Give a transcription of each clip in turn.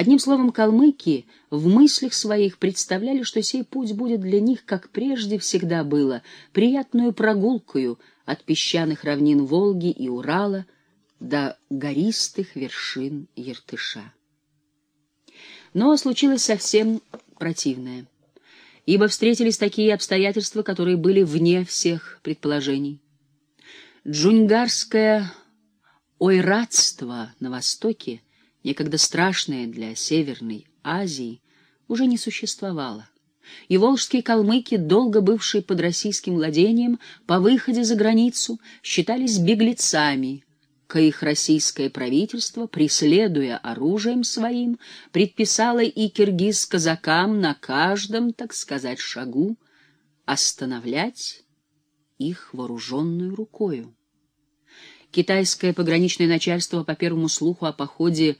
Одним словом, калмыки в мыслях своих представляли, что сей путь будет для них, как прежде всегда было, приятную прогулкою от песчаных равнин Волги и Урала до гористых вершин Ертыша. Но случилось совсем противное, ибо встретились такие обстоятельства, которые были вне всех предположений. Джунгарское ойратство на Востоке — некогда страшное для Северной Азии, уже не существовало. И волжские калмыки, долго бывшие под российским владением, по выходе за границу считались беглецами, их российское правительство, преследуя оружием своим, предписало и киргиз-казакам на каждом, так сказать, шагу остановлять их вооруженную рукою. Китайское пограничное начальство по первому слуху о походе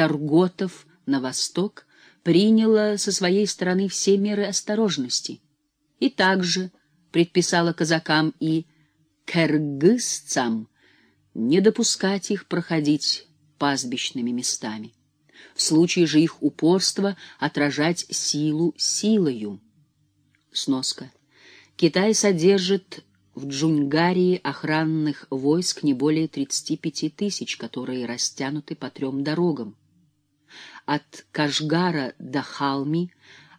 Тарготов на восток приняла со своей стороны все меры осторожности и также предписала казакам и кыргызцам не допускать их проходить пастбищными местами. В случае же их упорства отражать силу силою. Сноска. Китай содержит в Джунгарии охранных войск не более 35 тысяч, которые растянуты по трем дорогам от Кашгара до Халми,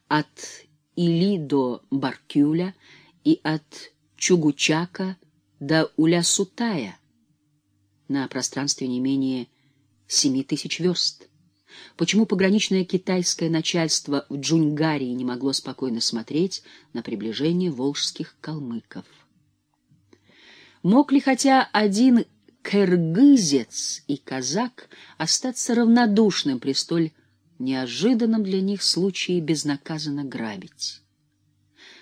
от Или до Баркюля и от Чугучака до Улясутая на пространстве не менее семи тысяч верст. Почему пограничное китайское начальство в Джунгарии не могло спокойно смотреть на приближение волжских калмыков? Мог ли хотя один кыргызец и казак остаться равнодушным при столь неожиданном для них случае безнаказанно грабить.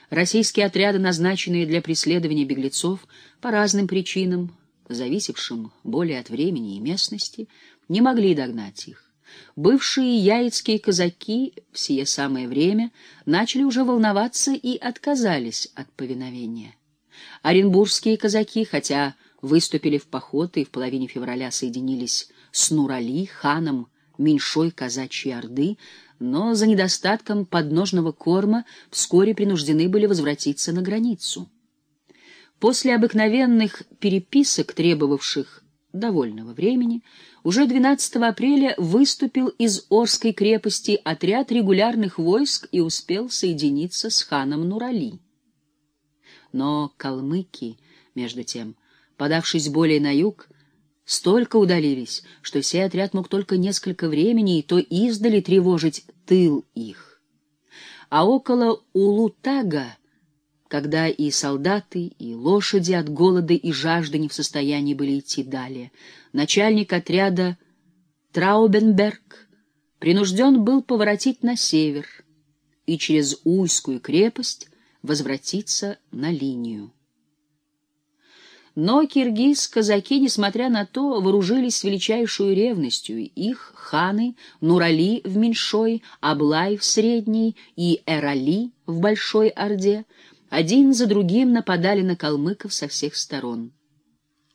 Российские отряды, назначенные для преследования беглецов по разным причинам, зависевшим более от времени и местности, не могли догнать их. Бывшие яицкие казаки в сие самое время начали уже волноваться и отказались от повиновения. Оренбургские казаки, хотя выступили в поход и в половине февраля соединились с Нурали, ханом меньшой казачьей орды, но за недостатком подножного корма вскоре принуждены были возвратиться на границу. После обыкновенных переписок, требовавших довольного времени, уже 12 апреля выступил из Орской крепости отряд регулярных войск и успел соединиться с ханом Нурали. Но калмыки, между тем, подавшись более на юг, столько удалились, что сей отряд мог только несколько времени и то издали тревожить тыл их. А около Улутага, когда и солдаты, и лошади от голода и жажды не в состоянии были идти далее, начальник отряда Траубенберг принужден был поворотить на север и через Уйскую крепость возвратиться на линию. Но киргиз-казаки, несмотря на то, вооружились величайшую ревностью. Их ханы Нурали в Меньшой, Аблай в Средней и Эрали в Большой Орде один за другим нападали на калмыков со всех сторон.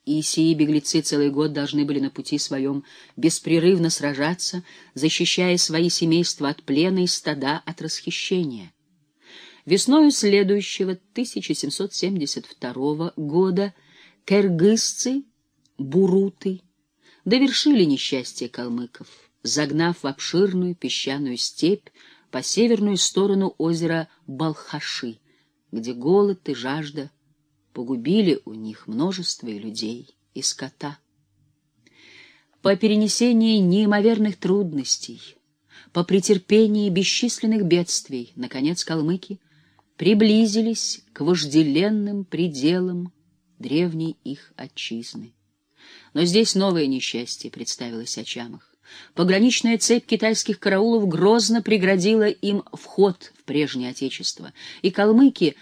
И сии беглецы целый год должны были на пути своем беспрерывно сражаться, защищая свои семейства от плена и стада от расхищения. Весною следующего 1772 года кыргызцы, буруты довершили несчастье калмыков, загнав в обширную песчаную степь по северную сторону озера Балхаши, где голод и жажда погубили у них множество и людей, и скота. По перенесении неимоверных трудностей, по претерпении бесчисленных бедствий, наконец калмыки приблизились к вожделенным пределам древней их отчизны. Но здесь новое несчастье представилось очамах. Пограничная цепь китайских караулов грозно преградила им вход в прежнее отечество, и калмыки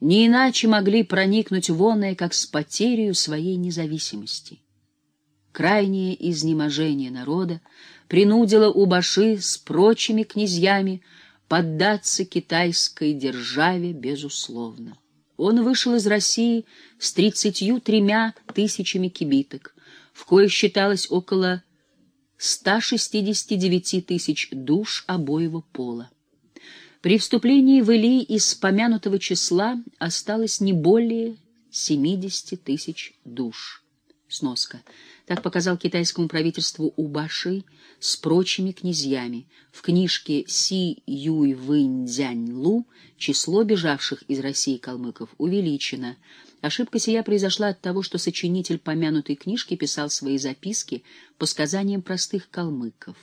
не иначе могли проникнуть в оное, как с потерей своей независимости. Крайнее изнеможение народа принудило Убаши с прочими князьями поддаться китайской державе безусловно. Он вышел из России с тридцатью тремя тысячами кибиток, в коих считалось около 169 тысяч душ обоего пола. При вступлении в Илий из помянутого числа осталось не более 70 тысяч душ. Сноска. Так показал китайскому правительству Убаши с прочими князьями. В книжке Си Юй Вэнь Дзянь Лу число бежавших из России калмыков увеличено. Ошибка сия произошла от того, что сочинитель помянутой книжки писал свои записки по сказаниям простых калмыков.